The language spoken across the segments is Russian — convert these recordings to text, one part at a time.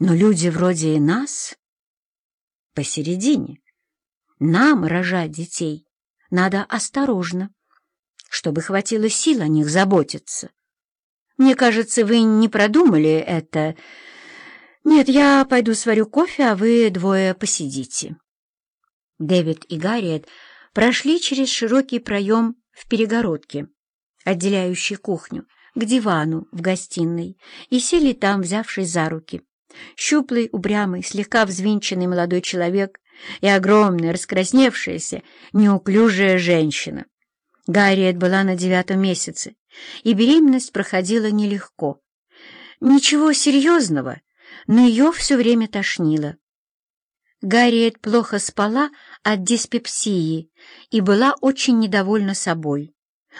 Но люди вроде и нас посередине. Нам рожать детей надо осторожно, чтобы хватило сил о них заботиться. Мне кажется, вы не продумали это. Нет, я пойду сварю кофе, а вы двое посидите. Дэвид и Гарриет прошли через широкий проем в перегородке, отделяющий кухню, к дивану в гостиной, и сели там, взявшись за руки. Щуплый, упрямый, слегка взвинченный молодой человек и огромная, раскрасневшаяся, неуклюжая женщина. Гарриет была на девятом месяце, и беременность проходила нелегко. Ничего серьезного, но ее все время тошнило. Гарриет плохо спала от диспепсии и была очень недовольна собой.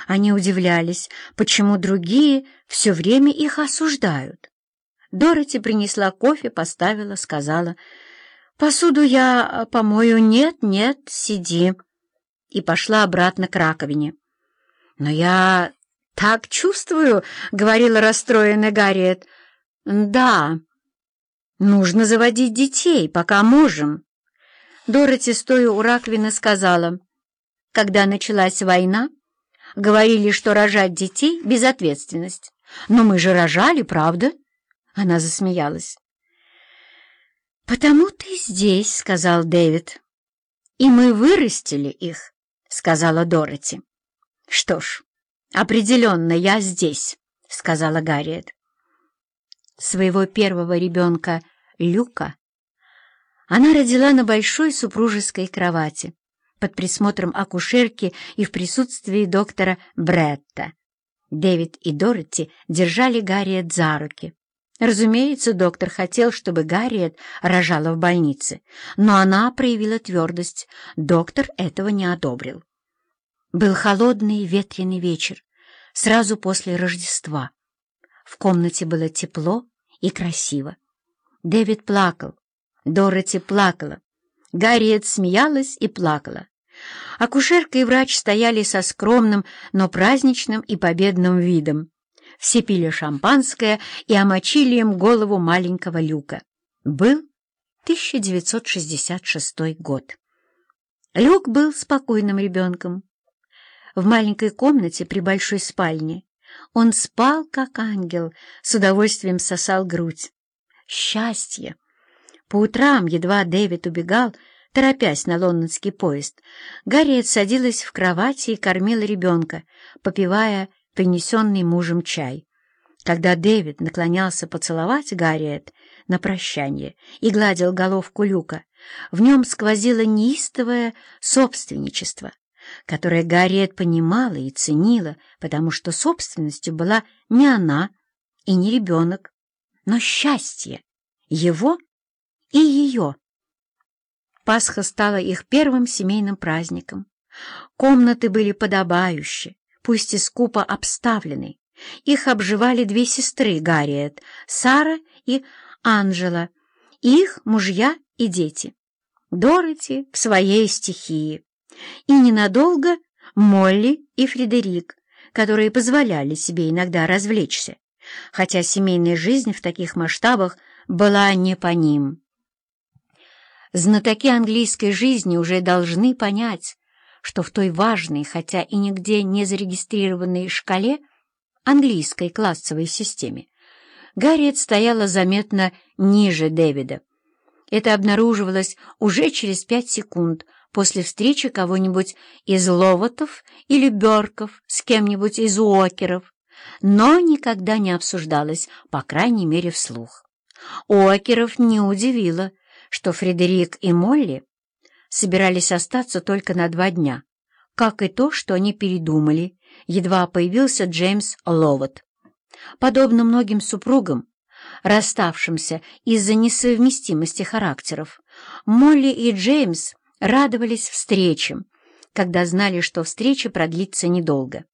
Они удивлялись, почему другие все время их осуждают. Дороти принесла кофе, поставила, сказала, «Посуду я помою, нет, нет, сиди», и пошла обратно к раковине. «Но я так чувствую», — говорила расстроенная Гарриет. «Да, нужно заводить детей, пока можем». Дороти, стоя у раковины, сказала, «Когда началась война, говорили, что рожать детей — безответственность. Но мы же рожали, правда?» Она засмеялась. «Потому ты здесь», — сказал Дэвид. «И мы вырастили их», — сказала Дороти. «Что ж, определенно я здесь», — сказала Гарриет. Своего первого ребенка, Люка, она родила на большой супружеской кровати под присмотром акушерки и в присутствии доктора Бретта. Дэвид и Дороти держали Гарриет за руки. Разумеется, доктор хотел, чтобы Гарриет рожала в больнице, но она проявила твердость. Доктор этого не одобрил. Был холодный ветреный вечер, сразу после Рождества. В комнате было тепло и красиво. Дэвид плакал, Дороти плакала, Гарриет смеялась и плакала. Акушерка и врач стояли со скромным, но праздничным и победным видом. Все пили шампанское и омочили им голову маленького Люка. Был 1966 год. Люк был спокойным ребенком. В маленькой комнате при большой спальне он спал, как ангел, с удовольствием сосал грудь. Счастье! По утрам, едва Дэвид убегал, торопясь на лондонский поезд, Гарриет садилась в кровати и кормила ребенка, попивая принесенный мужем чай. Когда Дэвид наклонялся поцеловать Гарриет на прощание и гладил головку Люка, в нем сквозило неистовое собственничество, которое Гарриет понимала и ценила, потому что собственностью была не она и не ребенок, но счастье, его и ее. Пасха стала их первым семейным праздником. Комнаты были подобающие, пусть и скупо обставлены. Их обживали две сестры Гарриет, Сара и Анжела, их мужья и дети. Дороти в своей стихии. И ненадолго Молли и Фредерик, которые позволяли себе иногда развлечься, хотя семейная жизнь в таких масштабах была не по ним. Знатоки английской жизни уже должны понять, что в той важной, хотя и нигде не зарегистрированной шкале английской классовой системе Гарриет стояла заметно ниже Дэвида. Это обнаруживалось уже через пять секунд после встречи кого-нибудь из Ловотов или Берков с кем-нибудь из Уокеров, но никогда не обсуждалось, по крайней мере, вслух. Уокеров не удивило, что Фредерик и Молли собирались остаться только на два дня, как и то, что они передумали, едва появился Джеймс Ловот. Подобно многим супругам, расставшимся из-за несовместимости характеров, Молли и Джеймс радовались встречам, когда знали, что встреча продлится недолго.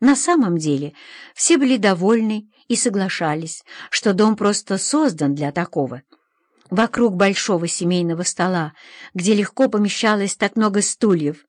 На самом деле все были довольны и соглашались, что дом просто создан для такого — Вокруг большого семейного стола, где легко помещалось так много стульев,